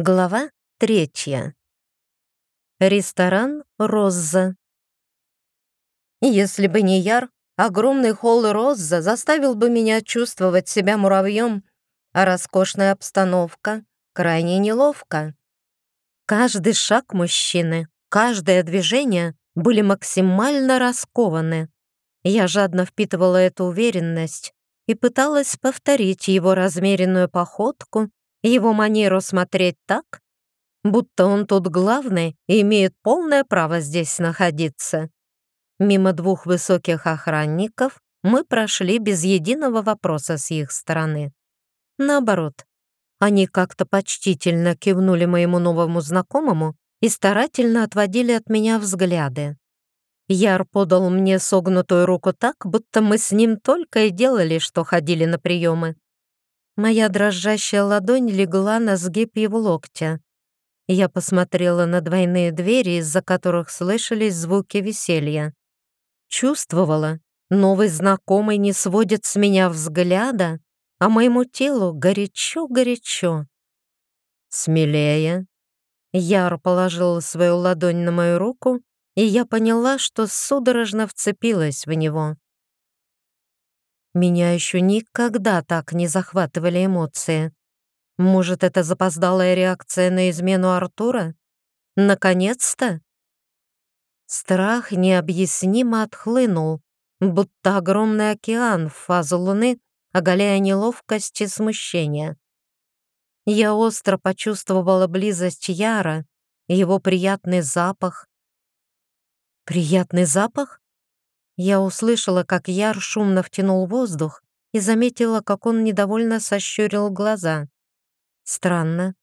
Глава третья. Ресторан «Роза». Если бы не Яр, огромный холл «Роза» заставил бы меня чувствовать себя муравьем, а роскошная обстановка крайне неловко. Каждый шаг мужчины, каждое движение были максимально раскованы. Я жадно впитывала эту уверенность и пыталась повторить его размеренную походку его манеру смотреть так, будто он тут главный и имеет полное право здесь находиться. Мимо двух высоких охранников мы прошли без единого вопроса с их стороны. Наоборот, они как-то почтительно кивнули моему новому знакомому и старательно отводили от меня взгляды. Яр подал мне согнутую руку так, будто мы с ним только и делали, что ходили на приемы. Моя дрожащая ладонь легла на сгиб его локтя. Я посмотрела на двойные двери, из-за которых слышались звуки веселья. Чувствовала, новый знакомый не сводит с меня взгляда, а моему телу горячо-горячо. «Смелее!» Яр положил свою ладонь на мою руку, и я поняла, что судорожно вцепилась в него. Меня еще никогда так не захватывали эмоции. Может, это запоздалая реакция на измену Артура? Наконец-то? Страх необъяснимо отхлынул, будто огромный океан в фазу луны, оголяя неловкость и смущение. Я остро почувствовала близость Яра, его приятный запах. Приятный запах? Я услышала, как Яр шумно втянул воздух и заметила, как он недовольно сощурил глаза. Странно.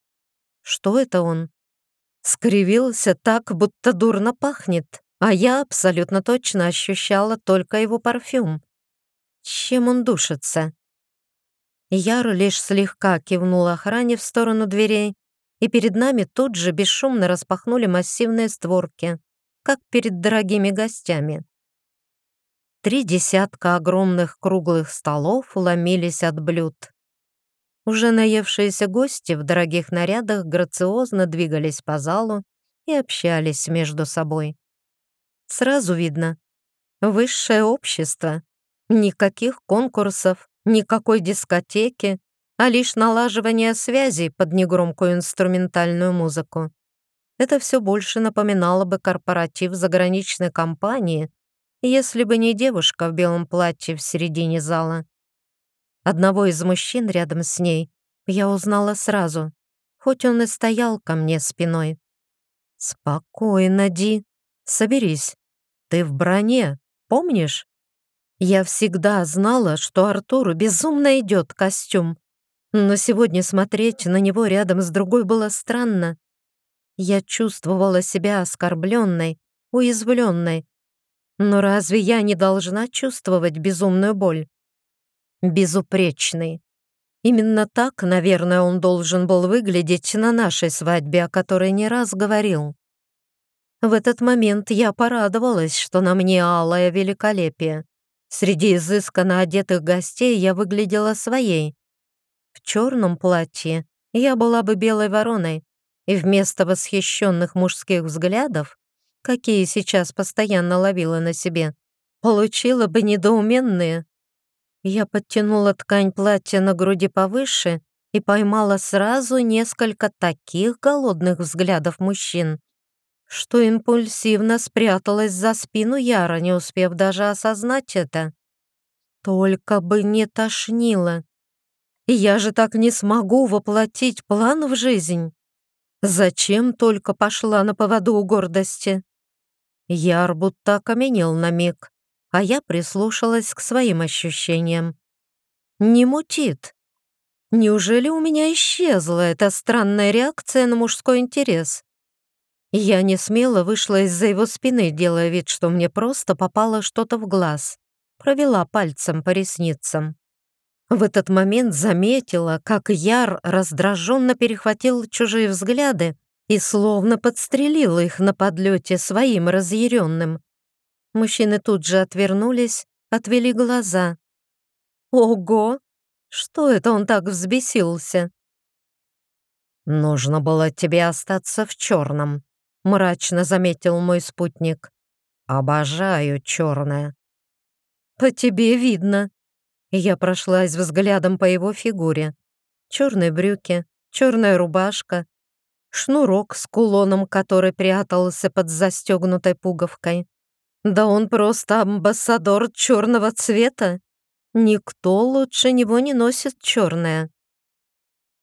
Что это он? Скривился так, будто дурно пахнет, а я абсолютно точно ощущала только его парфюм. Чем он душится? Яр лишь слегка кивнул охране в сторону дверей, и перед нами тут же бесшумно распахнули массивные створки, как перед дорогими гостями. Три десятка огромных круглых столов ломились от блюд. Уже наевшиеся гости в дорогих нарядах грациозно двигались по залу и общались между собой. Сразу видно — высшее общество. Никаких конкурсов, никакой дискотеки, а лишь налаживание связей под негромкую инструментальную музыку. Это все больше напоминало бы корпоратив заграничной компании, если бы не девушка в белом платье в середине зала. Одного из мужчин рядом с ней я узнала сразу, хоть он и стоял ко мне спиной. «Спокойно, Ди, соберись. Ты в броне, помнишь?» Я всегда знала, что Артуру безумно идет костюм, но сегодня смотреть на него рядом с другой было странно. Я чувствовала себя оскорбленной, уязвленной, но разве я не должна чувствовать безумную боль? Безупречный. Именно так, наверное, он должен был выглядеть на нашей свадьбе, о которой не раз говорил. В этот момент я порадовалась, что на мне алое великолепие. Среди изысканно одетых гостей я выглядела своей. В черном платье я была бы белой вороной, и вместо восхищенных мужских взглядов какие сейчас постоянно ловила на себе, получила бы недоуменные. Я подтянула ткань платья на груди повыше и поймала сразу несколько таких голодных взглядов мужчин, что импульсивно спряталась за спину Яра, не успев даже осознать это. Только бы не тошнило. Я же так не смогу воплотить план в жизнь. Зачем только пошла на поводу у гордости? Яр будто окаменел на миг, а я прислушалась к своим ощущениям. Не мутит. Неужели у меня исчезла эта странная реакция на мужской интерес? Я не смело вышла из-за его спины, делая вид, что мне просто попало что-то в глаз. Провела пальцем по ресницам. В этот момент заметила, как Яр раздраженно перехватил чужие взгляды и словно подстрелил их на подлете своим разъяренным. Мужчины тут же отвернулись, отвели глаза. «Ого! Что это он так взбесился?» «Нужно было тебе остаться в черном», — мрачно заметил мой спутник. «Обожаю черное». «По тебе видно». Я прошлась взглядом по его фигуре. Черные брюки, черная рубашка, шнурок с кулоном, который прятался под застегнутой пуговкой. Да он просто амбассадор черного цвета. Никто лучше него не носит черное.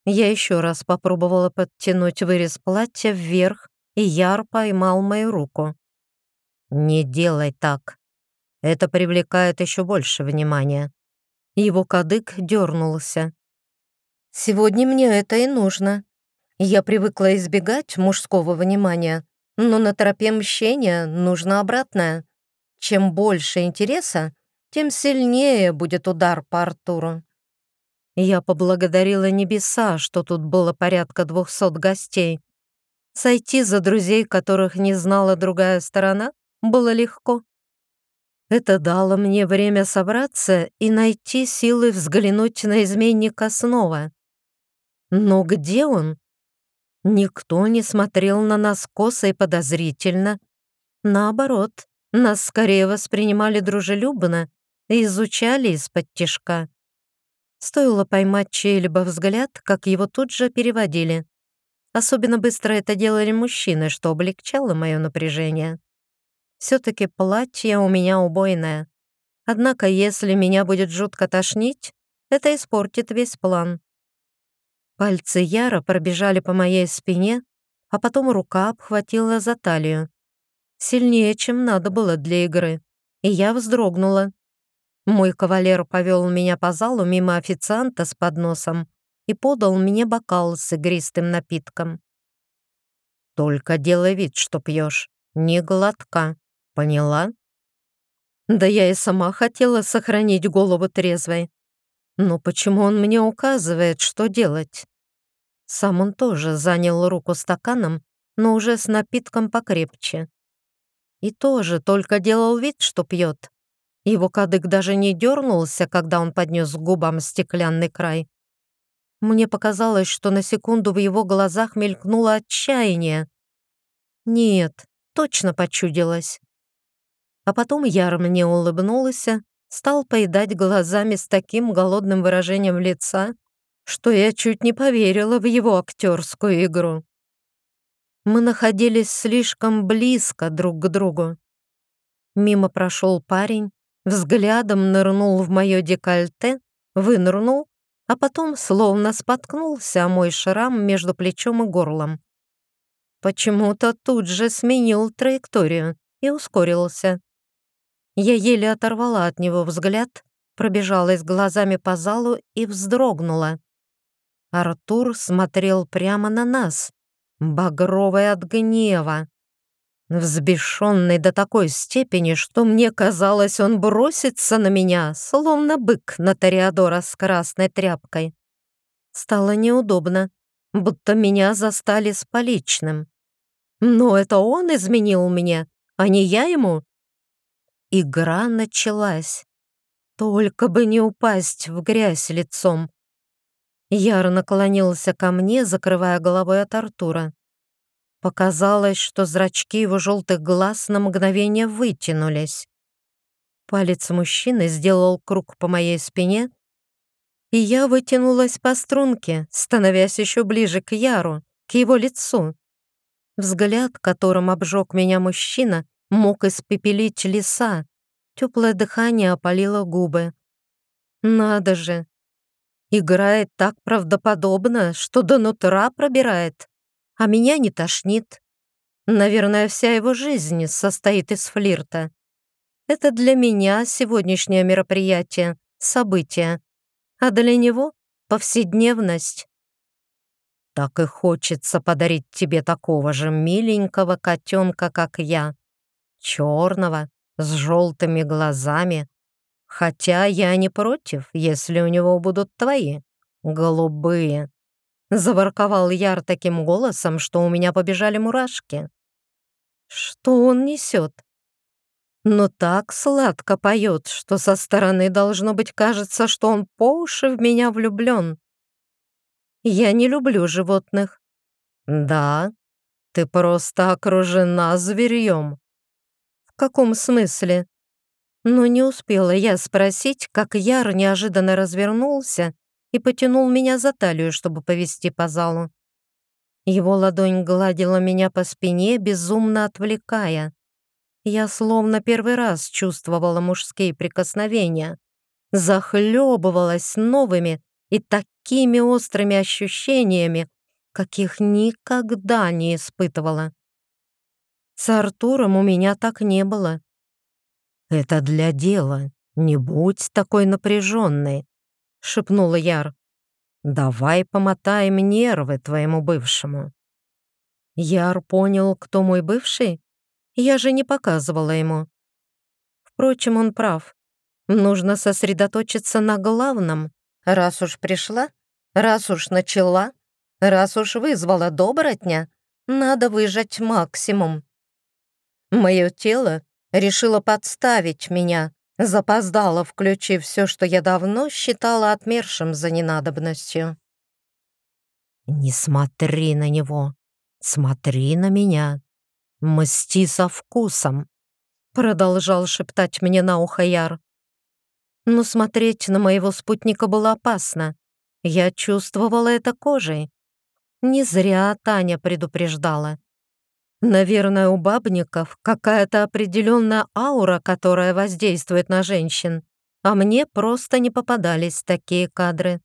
Я еще раз попробовала подтянуть вырез платья вверх, и Яр поймал мою руку. «Не делай так. Это привлекает еще больше внимания». Его кадык дернулся. «Сегодня мне это и нужно. Я привыкла избегать мужского внимания, но на тропе мщения нужно обратное. Чем больше интереса, тем сильнее будет удар по Артуру. Я поблагодарила небеса, что тут было порядка двухсот гостей. Сойти за друзей, которых не знала другая сторона, было легко. Это дало мне время собраться и найти силы взглянуть на изменника снова. Но где он? Никто не смотрел на нас косо и подозрительно. Наоборот, нас скорее воспринимали дружелюбно и изучали из-под тишка. Стоило поймать чей-либо взгляд, как его тут же переводили. Особенно быстро это делали мужчины, что облегчало мое напряжение. Все-таки платье у меня убойное. Однако, если меня будет жутко тошнить, это испортит весь план. Пальцы Яра пробежали по моей спине, а потом рука обхватила за талию. Сильнее, чем надо было для игры, и я вздрогнула. Мой кавалер повел меня по залу мимо официанта с подносом и подал мне бокал с игристым напитком. «Только делай вид, что пьешь, не глотка, поняла?» Да я и сама хотела сохранить голову трезвой. Но почему он мне указывает, что делать? Сам он тоже занял руку стаканом, но уже с напитком покрепче. И тоже только делал вид, что пьет, его кадык даже не дернулся, когда он поднес к губам стеклянный край. Мне показалось, что на секунду в его глазах мелькнуло отчаяние. Нет, точно почудилось. А потом Яр мне улыбнулся, стал поедать глазами с таким голодным выражением лица, что я чуть не поверила в его актерскую игру. Мы находились слишком близко друг к другу. Мимо прошел парень, взглядом нырнул в мое декольте, вынырнул, а потом словно споткнулся о мой шрам между плечом и горлом. Почему-то тут же сменил траекторию и ускорился. Я еле оторвала от него взгляд, пробежалась глазами по залу и вздрогнула. Артур смотрел прямо на нас, багровый от гнева взбешенный до такой степени, что мне казалось, он бросится на меня, словно бык на Тореадора с красной тряпкой. Стало неудобно, будто меня застали с поличным. Но это он изменил мне, а не я ему. Игра началась. Только бы не упасть в грязь лицом. Яр наклонился ко мне, закрывая головой от Артура. Показалось, что зрачки его желтых глаз на мгновение вытянулись. Палец мужчины сделал круг по моей спине, и я вытянулась по струнке, становясь еще ближе к Яру, к его лицу. Взгляд, которым обжег меня мужчина, мог испепелить леса. Теплое дыхание опалило губы. Надо же! Играет так правдоподобно, что до нутра пробирает а меня не тошнит. Наверное, вся его жизнь состоит из флирта. Это для меня сегодняшнее мероприятие, событие, а для него — повседневность. Так и хочется подарить тебе такого же миленького котенка, как я. Черного, с желтыми глазами. Хотя я не против, если у него будут твои, голубые. Заворковал Яр таким голосом, что у меня побежали мурашки. Что он несет? Но так сладко поет, что со стороны должно быть кажется, что он по уши в меня влюблен. Я не люблю животных, Да, ты просто окружена зверьем. В каком смысле? Но не успела я спросить, как Яр неожиданно развернулся и потянул меня за талию, чтобы повести по залу. Его ладонь гладила меня по спине, безумно отвлекая. Я словно первый раз чувствовала мужские прикосновения, захлебывалась новыми и такими острыми ощущениями, каких никогда не испытывала. С Артуром у меня так не было. «Это для дела, не будь такой напряженной», — шепнула Яр. «Давай помотаем нервы твоему бывшему». Яр понял, кто мой бывший? Я же не показывала ему. Впрочем, он прав. Нужно сосредоточиться на главном. Раз уж пришла, раз уж начала, раз уж вызвала добротня, надо выжать максимум. Мое тело решило подставить меня, запоздало, включив все, что я давно считала отмершим за ненадобностью. «Не смотри на него, смотри на меня», «Мсти со вкусом», — продолжал шептать мне на ухо Яр. Но смотреть на моего спутника было опасно. Я чувствовала это кожей. Не зря Таня предупреждала. Наверное, у бабников какая-то определенная аура, которая воздействует на женщин, а мне просто не попадались такие кадры.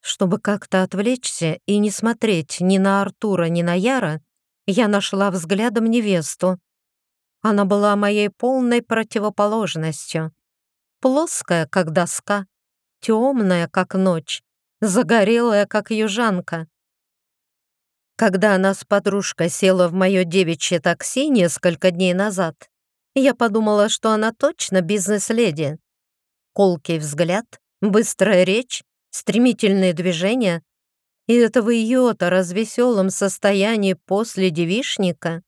Чтобы как-то отвлечься и не смотреть ни на Артура, ни на Яра, я нашла взглядом невесту. Она была моей полной противоположностью. Плоская, как доска, темная, как ночь, загорелая, как южанка. Когда она с подружкой села в мое девичье такси несколько дней назад, я подумала, что она точно бизнес-леди. Колкий взгляд, быстрая речь, стремительные движения, и это в ее-то развеселом состоянии после девишника.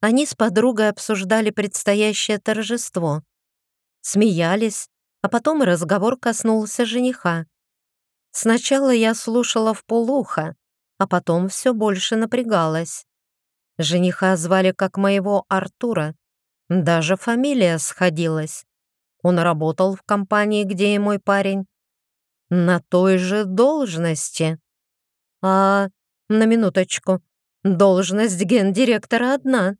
Они с подругой обсуждали предстоящее торжество. Смеялись, а потом разговор коснулся жениха. Сначала я слушала в полуха, а потом все больше напрягалась. Жениха звали как моего Артура. Даже фамилия сходилась. Он работал в компании, где и мой парень на той же должности. А, на минуточку, должность гендиректора одна.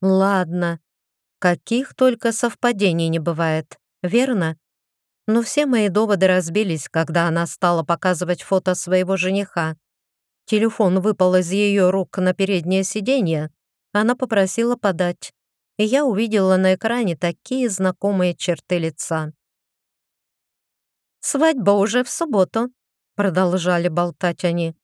Ладно, каких только совпадений не бывает, верно? Но все мои доводы разбились, когда она стала показывать фото своего жениха. Телефон выпал из ее рук на переднее сиденье. Она попросила подать, и я увидела на экране такие знакомые черты лица. «Свадьба уже в субботу», — продолжали болтать они.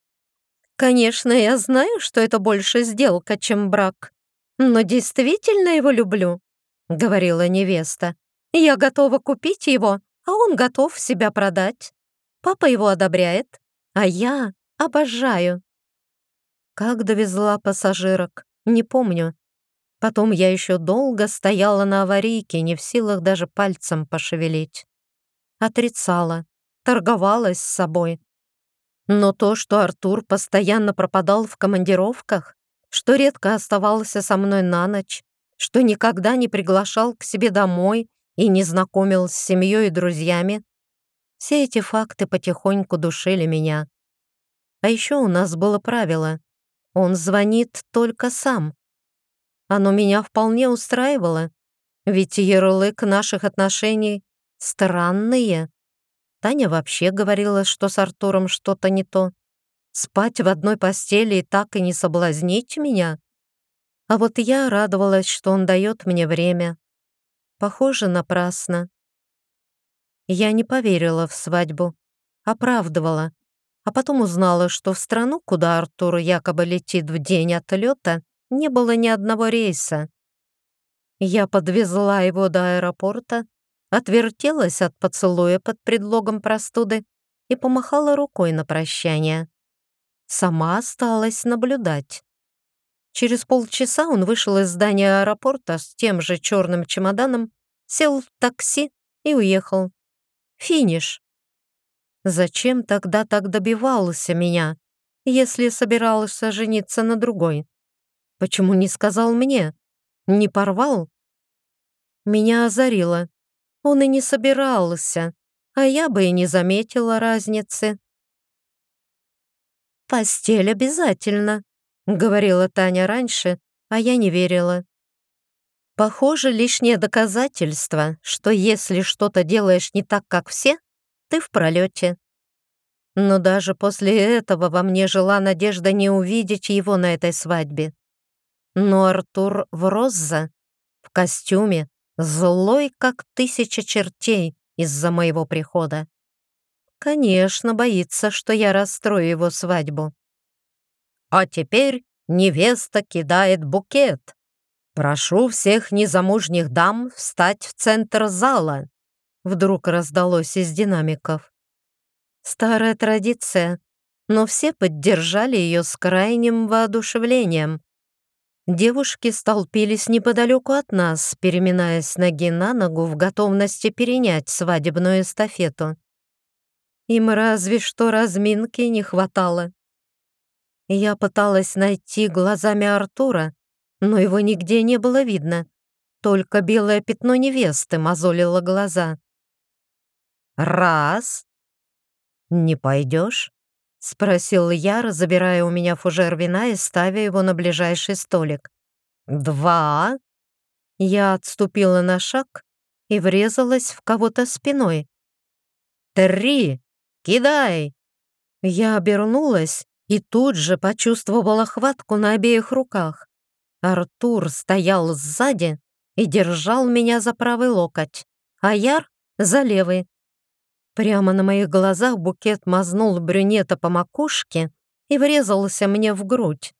«Конечно, я знаю, что это больше сделка, чем брак, но действительно его люблю», — говорила невеста. «Я готова купить его, а он готов себя продать. Папа его одобряет, а я обожаю». Как довезла пассажирок, не помню. Потом я еще долго стояла на аварийке, не в силах даже пальцем пошевелить отрицала, торговалась с собой. Но то, что Артур постоянно пропадал в командировках, что редко оставался со мной на ночь, что никогда не приглашал к себе домой и не знакомил с семьей и друзьями, все эти факты потихоньку душили меня. А еще у нас было правило — он звонит только сам. Оно меня вполне устраивало, ведь ярлык наших отношений странные. Таня вообще говорила, что с Артуром что-то не то. Спать в одной постели и так и не соблазнить меня? А вот я радовалась, что он дает мне время. Похоже, напрасно. Я не поверила в свадьбу, оправдывала, а потом узнала, что в страну, куда Артур якобы летит в день отлета, не было ни одного рейса. Я подвезла его до аэропорта, отвертелась от поцелуя под предлогом простуды и помахала рукой на прощание. Сама осталась наблюдать. Через полчаса он вышел из здания аэропорта с тем же черным чемоданом, сел в такси и уехал. Финиш. Зачем тогда так добивался меня? если собирался жениться на другой? Почему не сказал мне? Не порвал? Меня озарило. Он и не собирался, а я бы и не заметила разницы. «Постель обязательно», — говорила Таня раньше, а я не верила. Похоже, лишнее доказательство, что если что-то делаешь не так, как все, ты в пролете. Но даже после этого во мне жила надежда не увидеть его на этой свадьбе. Но Артур в роза, в костюме, злой, как тысяча чертей из-за моего прихода. Конечно, боится, что я расстрою его свадьбу. А теперь невеста кидает букет. Прошу всех незамужних дам встать в центр зала. Вдруг раздалось из динамиков. Старая традиция, но все поддержали ее с крайним воодушевлением. Девушки столпились неподалеку от нас, переминаясь ноги на ногу в готовности перенять свадебную эстафету. Им разве что разминки не хватало. Я пыталась найти глазами Артура, но его нигде не было видно. Только белое пятно невесты мозолило глаза. «Раз!» «Не пойдешь?» — спросил я, забирая у меня фужер вина и ставя его на ближайший столик. «Два!» Я отступила на шаг и врезалась в кого-то спиной. «Три! Кидай!» Я обернулась и тут же почувствовала хватку на обеих руках. Артур стоял сзади и держал меня за правый локоть, а Яр — за левый. Прямо на моих глазах букет мазнул брюнета по макушке и врезался мне в грудь.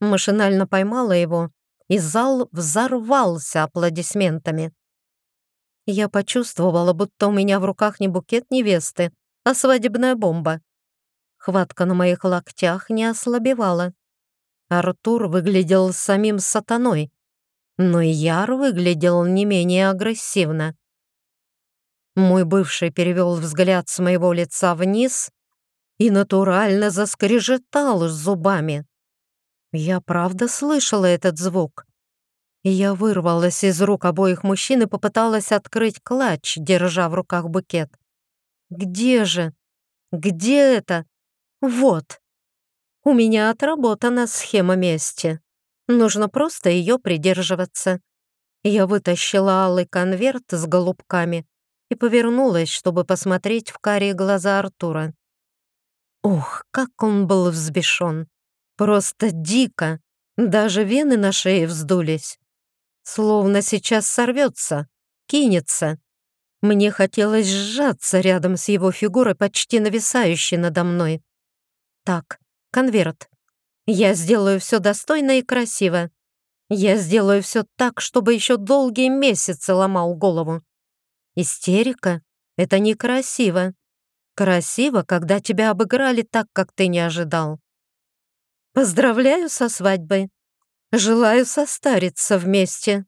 Машинально поймала его, и зал взорвался аплодисментами. Я почувствовала, будто у меня в руках не букет невесты, а свадебная бомба. Хватка на моих локтях не ослабевала. Артур выглядел самим сатаной, но Яр выглядел не менее агрессивно. Мой бывший перевел взгляд с моего лица вниз и натурально заскрежетал зубами. Я правда слышала этот звук. Я вырвалась из рук обоих мужчин и попыталась открыть клатч, держа в руках букет. «Где же? Где это? Вот!» У меня отработана схема мести. Нужно просто ее придерживаться. Я вытащила алый конверт с голубками и повернулась, чтобы посмотреть в карие глаза Артура. Ух, как он был взбешен! Просто дико! Даже вены на шее вздулись. Словно сейчас сорвется, кинется. Мне хотелось сжаться рядом с его фигурой, почти нависающей надо мной. Так, конверт. Я сделаю все достойно и красиво. Я сделаю все так, чтобы еще долгие месяцы ломал голову. Истерика — это некрасиво. Красиво, когда тебя обыграли так, как ты не ожидал. Поздравляю со свадьбой. Желаю состариться вместе.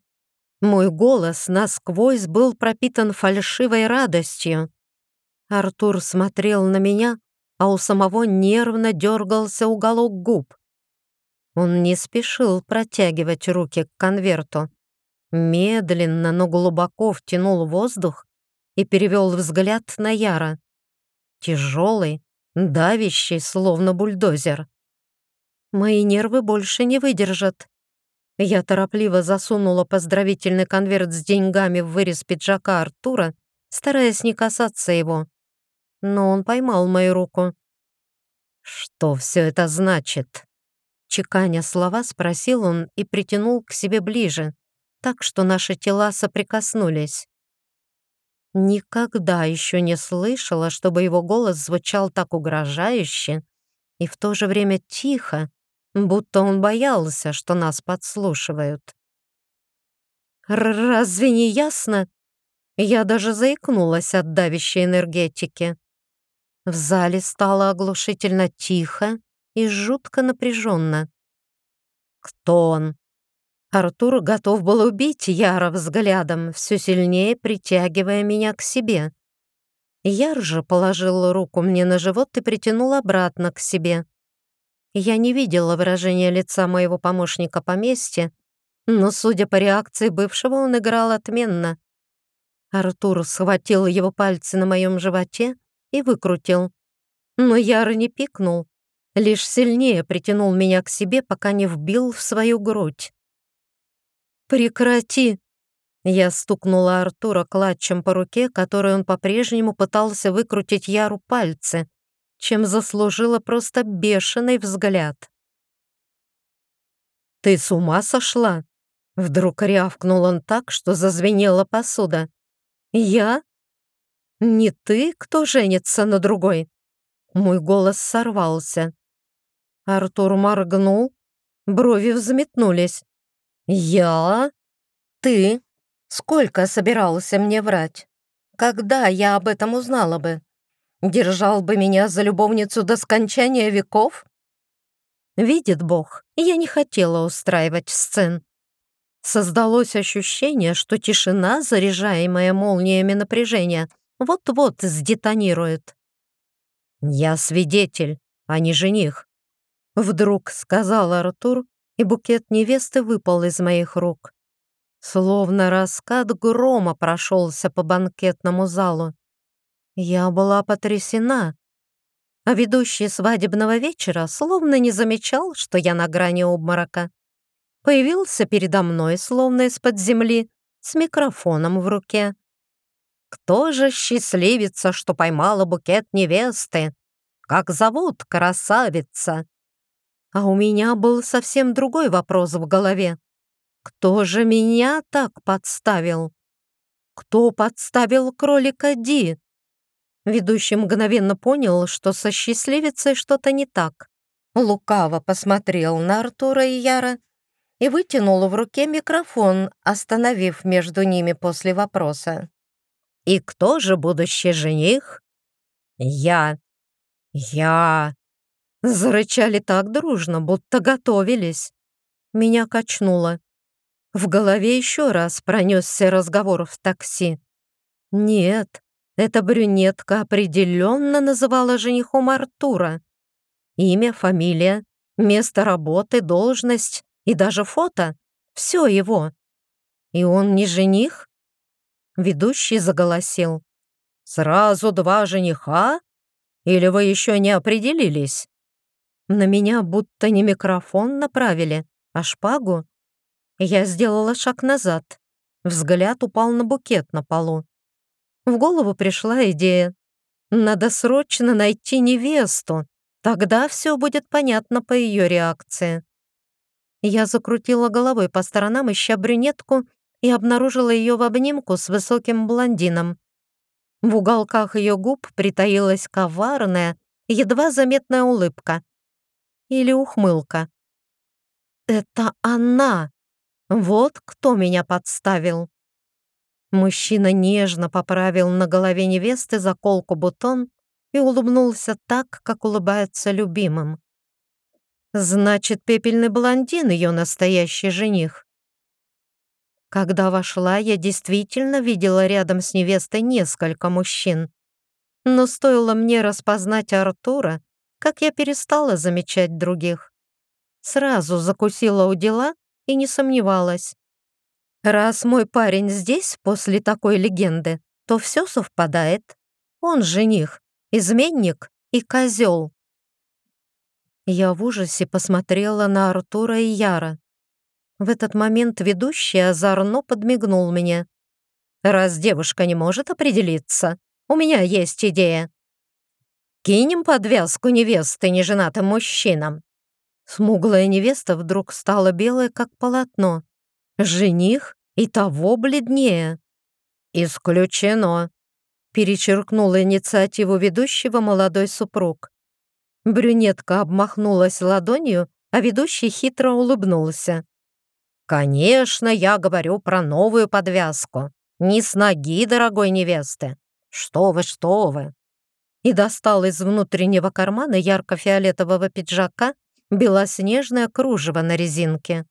Мой голос насквозь был пропитан фальшивой радостью. Артур смотрел на меня, а у самого нервно дергался уголок губ. Он не спешил протягивать руки к конверту медленно, но глубоко втянул воздух и перевел взгляд на Яра. Тяжелый, давящий, словно бульдозер. Мои нервы больше не выдержат. Я торопливо засунула поздравительный конверт с деньгами в вырез пиджака Артура, стараясь не касаться его. Но он поймал мою руку. «Что все это значит?» Чеканя слова, спросил он и притянул к себе ближе так что наши тела соприкоснулись. Никогда еще не слышала, чтобы его голос звучал так угрожающе и в то же время тихо, будто он боялся, что нас подслушивают. «Разве не ясно?» Я даже заикнулась от давящей энергетики. В зале стало оглушительно тихо и жутко напряженно. «Кто он?» Артур готов был убить Яра взглядом, все сильнее притягивая меня к себе. Яр же положил руку мне на живот и притянул обратно к себе. Я не видела выражения лица моего помощника поместья, но, судя по реакции бывшего, он играл отменно. Артур схватил его пальцы на моем животе и выкрутил. Но Яра не пикнул, лишь сильнее притянул меня к себе, пока не вбил в свою грудь. «Прекрати!» Я стукнула Артура клатчем по руке, которой он по-прежнему пытался выкрутить Яру пальцы, чем заслужила просто бешеный взгляд. «Ты с ума сошла?» Вдруг рявкнул он так, что зазвенела посуда. «Я? Не ты, кто женится на другой?» Мой голос сорвался. Артур моргнул, брови взметнулись. «Я? Ты? Сколько собирался мне врать? Когда я об этом узнала бы? Держал бы меня за любовницу до скончания веков?» Видит Бог, я не хотела устраивать сцен. Создалось ощущение, что тишина, заряжаемая молниями напряжения, вот-вот сдетонирует. «Я свидетель, а не жених», — вдруг сказал Артур, и букет невесты выпал из моих рук. Словно раскат грома прошелся по банкетному залу. Я была потрясена, а ведущий свадебного вечера словно не замечал, что я на грани обморока. Появился передо мной, словно из-под земли, с микрофоном в руке. Кто же счастливица, что поймала букет невесты? Как зовут красавица? А у меня был совсем другой вопрос в голове. Кто же меня так подставил? Кто подставил кролика Ди? Ведущий мгновенно понял, что со счастливицей что-то не так. Лукаво посмотрел на Артура и Яра и вытянул в руке микрофон, остановив между ними после вопроса. «И кто же будущий жених?» «Я». «Я». Зарычали так дружно, будто готовились. Меня качнуло. В голове еще раз пронесся разговор в такси. Нет, эта брюнетка определенно называла женихом Артура. Имя, фамилия, место работы, должность и даже фото — все его. И он не жених? Ведущий заголосил. «Сразу два жениха? Или вы еще не определились?» На меня будто не микрофон направили, а шпагу. Я сделала шаг назад. Взгляд упал на букет на полу. В голову пришла идея. Надо срочно найти невесту. Тогда все будет понятно по ее реакции. Я закрутила головой по сторонам, ища брюнетку, и обнаружила ее в обнимку с высоким блондином. В уголках ее губ притаилась коварная, едва заметная улыбка. Или ухмылка. «Это она! Вот кто меня подставил!» Мужчина нежно поправил на голове невесты заколку-бутон и улыбнулся так, как улыбается любимым. Значит, пепельный блондин ее настоящий жених. Когда вошла, я действительно видела рядом с невестой несколько мужчин. Но стоило мне распознать Артура, как я перестала замечать других. Сразу закусила у дела и не сомневалась. Раз мой парень здесь после такой легенды, то все совпадает. Он жених, изменник и козел. Я в ужасе посмотрела на Артура и Яра. В этот момент ведущий озорно подмигнул мне. «Раз девушка не может определиться, у меня есть идея. Кинем подвязку невесты неженатым мужчинам». Смуглая невеста вдруг стала белой, как полотно. Жених и того бледнее. «Исключено», — перечеркнул инициативу ведущего молодой супруг. Брюнетка обмахнулась ладонью, а ведущий хитро улыбнулся. «Конечно, я говорю про новую подвязку. Не с ноги, дорогой невесты. Что вы, что вы!» И достал из внутреннего кармана ярко-фиолетового пиджака белоснежное кружево на резинке.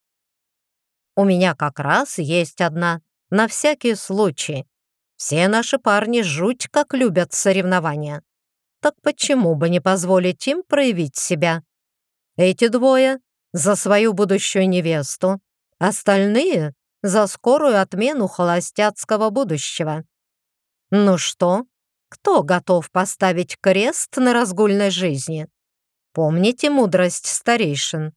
«У меня как раз есть одна, на всякий случай. Все наши парни жуть как любят соревнования. Так почему бы не позволить им проявить себя? Эти двое — за свою будущую невесту, остальные — за скорую отмену холостяцкого будущего. Ну что, кто готов поставить крест на разгульной жизни? Помните мудрость старейшин?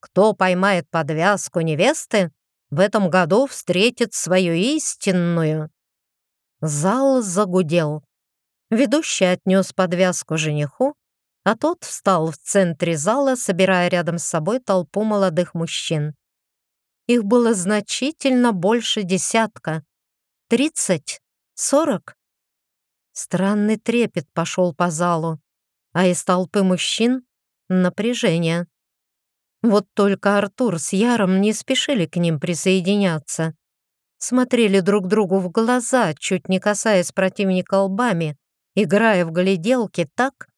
Кто поймает подвязку невесты, в этом году встретит свою истинную. Зал загудел. Ведущий отнес подвязку жениху, а тот встал в центре зала, собирая рядом с собой толпу молодых мужчин. Их было значительно больше десятка. Тридцать? Сорок? Странный трепет пошел по залу, а из толпы мужчин — напряжение. Вот только Артур с Яром не спешили к ним присоединяться. Смотрели друг другу в глаза, чуть не касаясь противника лбами, играя в гляделки так,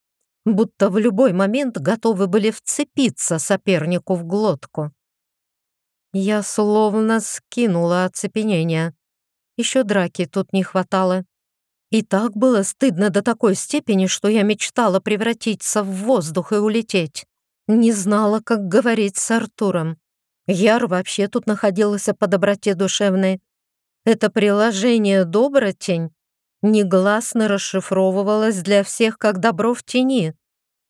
будто в любой момент готовы были вцепиться сопернику в глотку. Я словно скинула оцепенение. Еще драки тут не хватало. И так было стыдно до такой степени, что я мечтала превратиться в воздух и улететь. Не знала, как говорить с Артуром. Яр вообще тут находился по доброте душевной. Это приложение «Добротень» негласно расшифровывалось для всех как добро в тени.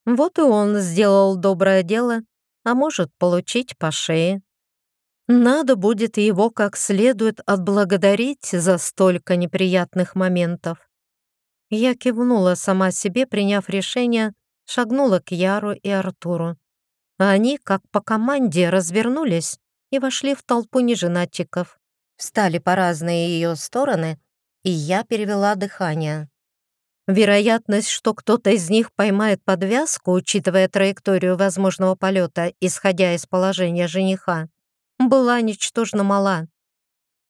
Вот и он сделал доброе дело, а может получить по шее. Надо будет его как следует отблагодарить за столько неприятных моментов. Я кивнула сама себе, приняв решение, шагнула к Яру и Артуру. Они, как по команде, развернулись и вошли в толпу неженатчиков. Встали по разные ее стороны, и я перевела дыхание. Вероятность, что кто-то из них поймает подвязку, учитывая траекторию возможного полета, исходя из положения жениха, была ничтожно мала.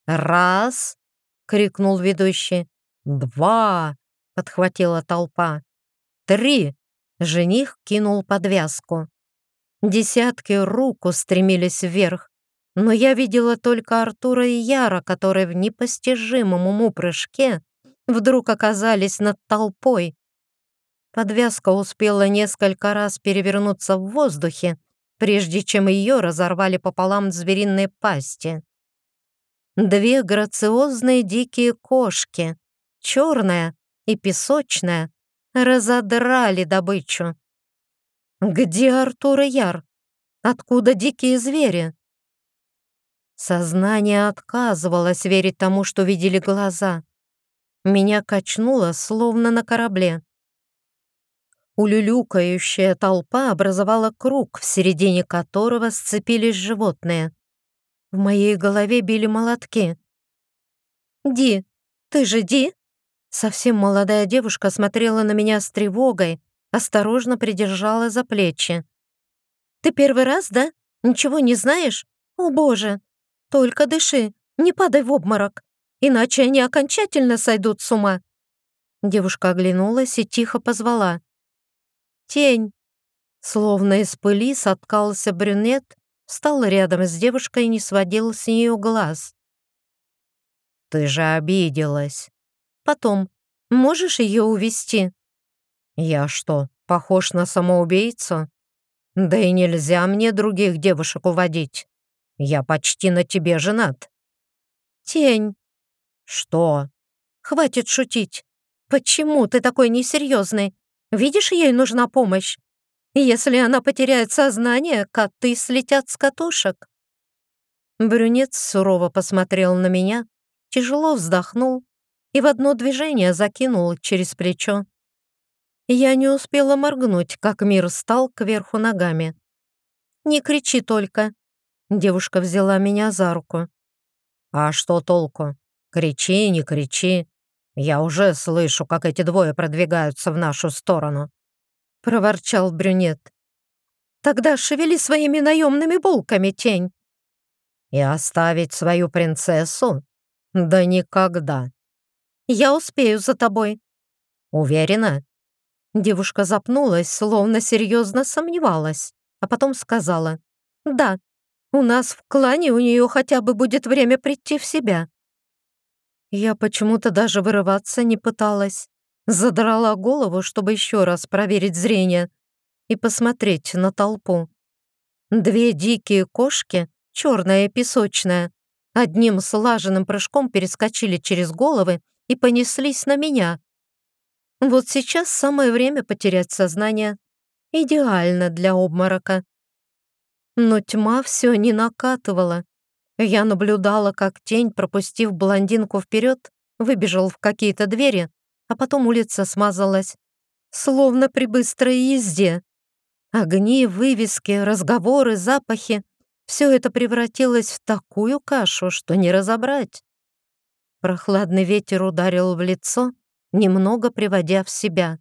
«Раз!» — крикнул ведущий. «Два!» Подхватила толпа. «Три!» — жених кинул подвязку. Десятки рук устремились вверх, но я видела только Артура и Яра, которые в непостижимом уму прыжке вдруг оказались над толпой. Подвязка успела несколько раз перевернуться в воздухе, прежде чем ее разорвали пополам звериные пасти. Две грациозные дикие кошки, черная и песочная разодрали добычу. Где Артур и Яр? Откуда дикие звери? Сознание отказывалось верить тому, что видели глаза. Меня качнуло, словно на корабле. Улюлюкающая толпа образовала круг, в середине которого сцепились животные. В моей голове били молотки. «Ди, ты же Ди?» Совсем молодая девушка смотрела на меня с тревогой, осторожно придержала за плечи. «Ты первый раз, да? Ничего не знаешь? О, боже! Только дыши, не падай в обморок, иначе они окончательно сойдут с ума!» Девушка оглянулась и тихо позвала. «Тень!» Словно из пыли соткался брюнет, встал рядом с девушкой и не сводил с нее глаз. «Ты же обиделась!» Потом. Можешь ее увести? Я что, похож на самоубийцу? Да и нельзя мне других девушек уводить. Я почти на тебе женат. Тень. Что? Хватит шутить. Почему ты такой несерьезный? Видишь, ей нужна помощь. Если она потеряет сознание, коты слетят с катушек. Брюнет сурово посмотрел на меня, тяжело вздохнул и в одно движение закинул через плечо. Я не успела моргнуть, как мир стал кверху ногами. «Не кричи только!» Девушка взяла меня за руку. «А что толку? Кричи, не кричи. Я уже слышу, как эти двое продвигаются в нашу сторону», — проворчал брюнет. «Тогда шевели своими наемными булками, тень». «И оставить свою принцессу? Да никогда!» Я успею за тобой». «Уверена?» Девушка запнулась, словно серьезно сомневалась, а потом сказала, «Да, у нас в клане у нее хотя бы будет время прийти в себя». Я почему-то даже вырываться не пыталась. Задрала голову, чтобы еще раз проверить зрение и посмотреть на толпу. Две дикие кошки, черная и песочная, одним слаженным прыжком перескочили через головы и понеслись на меня. Вот сейчас самое время потерять сознание. Идеально для обморока. Но тьма все не накатывала. Я наблюдала, как тень, пропустив блондинку вперед, выбежал в какие-то двери, а потом улица смазалась. Словно при быстрой езде. Огни, вывески, разговоры, запахи — все это превратилось в такую кашу, что не разобрать. Прохладный ветер ударил в лицо, немного приводя в себя.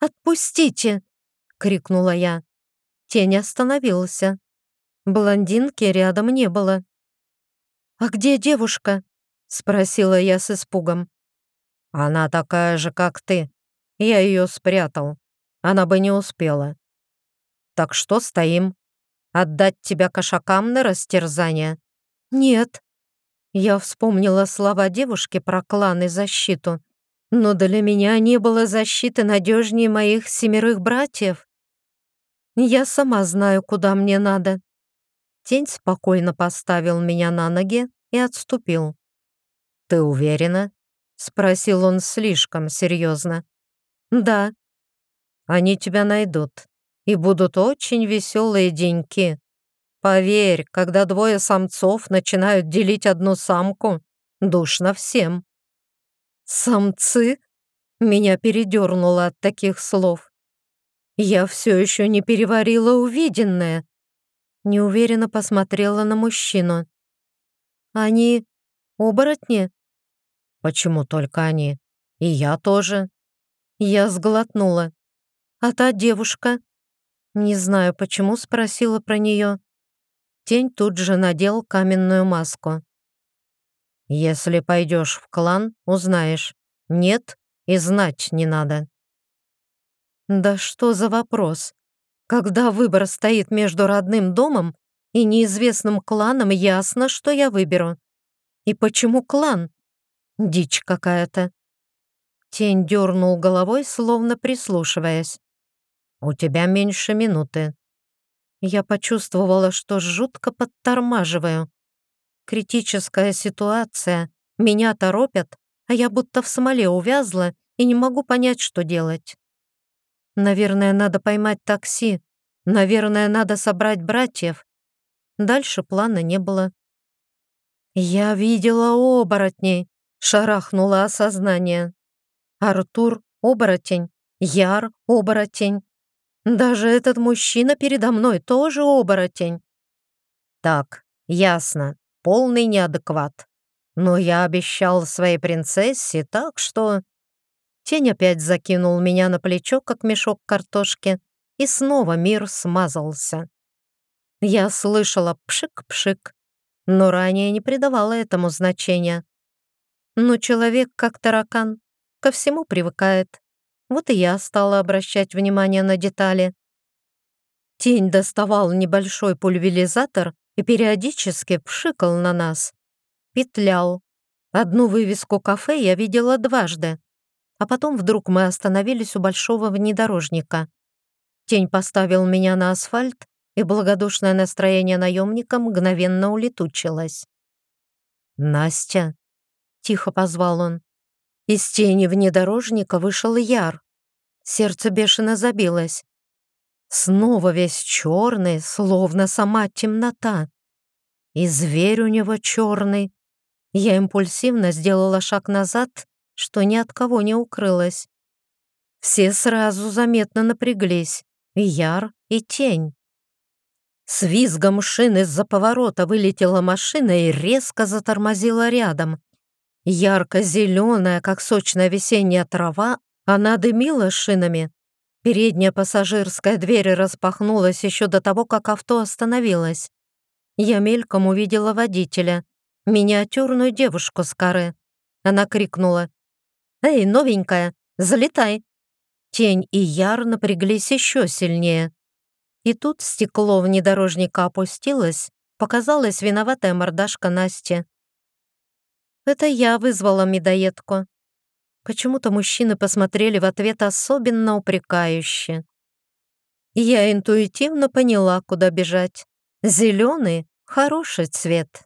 «Отпустите!» — крикнула я. Тень остановился. Блондинки рядом не было. «А где девушка?» — спросила я с испугом. «Она такая же, как ты. Я ее спрятал. Она бы не успела. Так что стоим? Отдать тебя кошакам на растерзание? Нет. Я вспомнила слова девушки про клан и защиту. Но для меня не было защиты надежнее моих семерых братьев. Я сама знаю, куда мне надо. Тень спокойно поставил меня на ноги и отступил. «Ты уверена?» — спросил он слишком серьезно. «Да». «Они тебя найдут и будут очень веселые деньки. Поверь, когда двое самцов начинают делить одну самку, душно всем. Самцы? Меня передернуло от таких слов. Я все еще не переварила увиденное. Неуверенно посмотрела на мужчину. Они оборотни? Почему только они? И я тоже. Я сглотнула. А та девушка? Не знаю, почему спросила про нее. Тень тут же надел каменную маску. «Если пойдешь в клан, узнаешь. Нет, и знать не надо». Да что за вопрос? Когда выбор стоит между родным домом и неизвестным кланом, ясно, что я выберу. И почему клан? Дичь какая-то. Тень дернул головой, словно прислушиваясь. «У тебя меньше минуты». Я почувствовала, что жутко подтормаживаю. Критическая ситуация. Меня торопят, а я будто в смоле увязла и не могу понять, что делать. Наверное, надо поймать такси. Наверное, надо собрать братьев. Дальше плана не было. Я видела оборотней, шарахнуло осознание. Артур — оборотень, Яр — оборотень. Даже этот мужчина передо мной тоже оборотень. Так, ясно, полный неадекват. Но я обещал своей принцессе, так что... Тень опять закинул меня на плечо, как мешок картошки, и снова мир смазался. Я слышала пшик-пшик, но ранее не придавала этому значения. Но человек, как таракан, ко всему привыкает. Вот и я стала обращать внимание на детали. Тень доставал небольшой пульверизатор и периодически пшикал на нас. Петлял. Одну вывеску кафе я видела дважды. А потом вдруг мы остановились у большого внедорожника. Тень поставил меня на асфальт, и благодушное настроение наемника мгновенно улетучилось. «Настя!» — тихо позвал он. Из тени внедорожника вышел Яр. Сердце бешено забилось. Снова весь черный, словно сама темнота. И зверь у него черный. Я импульсивно сделала шаг назад, что ни от кого не укрылась. Все сразу заметно напряглись. И Яр, и тень. С визгом шин из-за поворота вылетела машина и резко затормозила рядом. Ярко-зеленая, как сочная весенняя трава, она дымила шинами. Передняя пассажирская дверь распахнулась еще до того, как авто остановилось. Я мельком увидела водителя, миниатюрную девушку с коры. Она крикнула. «Эй, новенькая, залетай!» Тень и Яр напряглись еще сильнее. И тут стекло внедорожника опустилось, показалась виноватая мордашка Насти. Это я вызвала медоедку. Почему-то мужчины посмотрели в ответ особенно упрекающе. Я интуитивно поняла, куда бежать. Зеленый — хороший цвет.